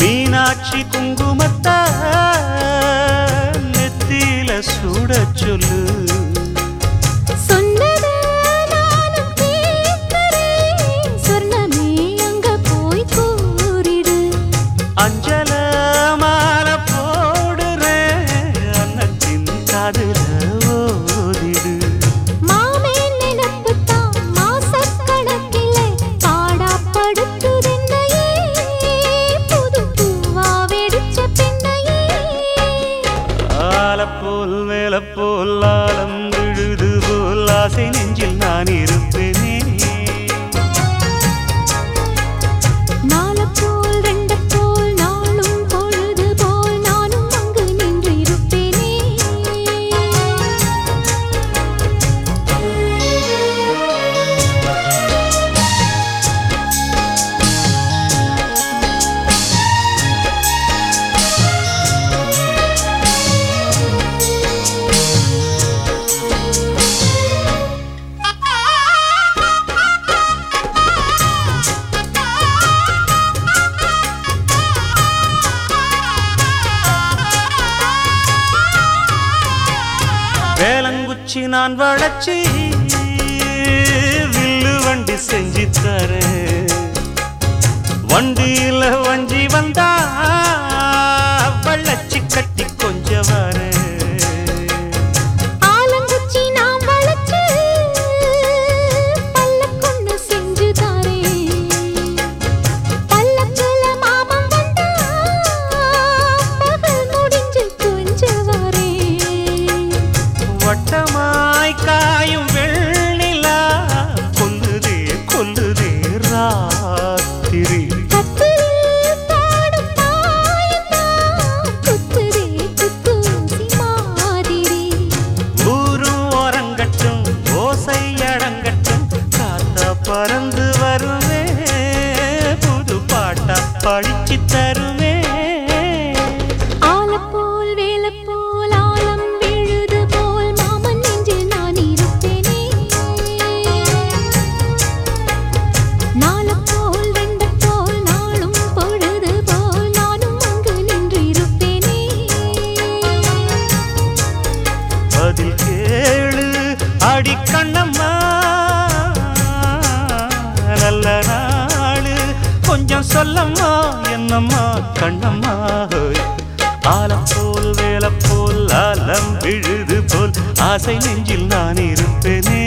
மீனாட்சி குங்குமத்தா நெத்தியில சுட சொல்லு. தாளம் விழுது போல் ஆசை நெஞ்சில் நான் இரு வச்சு நான் வளர்ச்சி. வில்லு வண்டி செஞ்சு தர வண்டியில வஞ்சி பழி சொல்லம்மா என்னம்மா கண்ணம்மா ஆலம் போல் வேலை போல் ஆலம் விழுது போல் ஆசை நெஞ்சில் நான் இருப்பேனே.